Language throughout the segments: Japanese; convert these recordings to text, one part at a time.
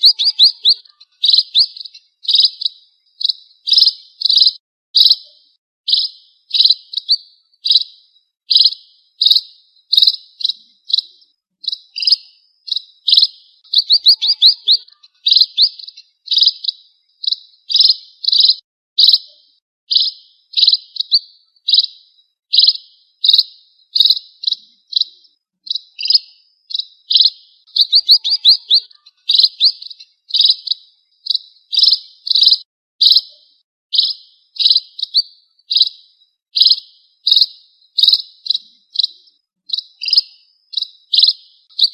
you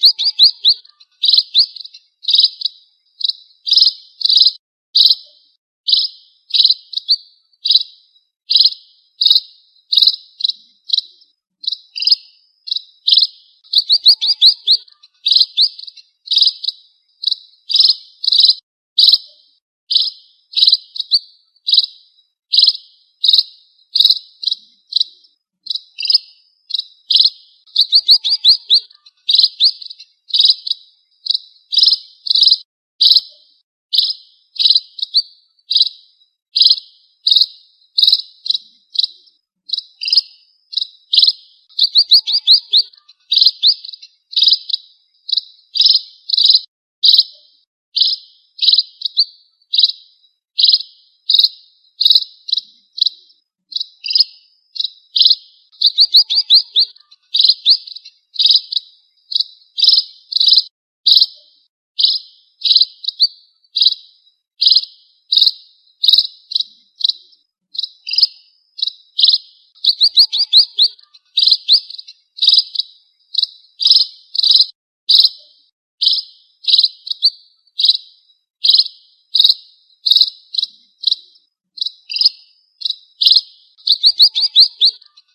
Thank you. You. ハハハハ。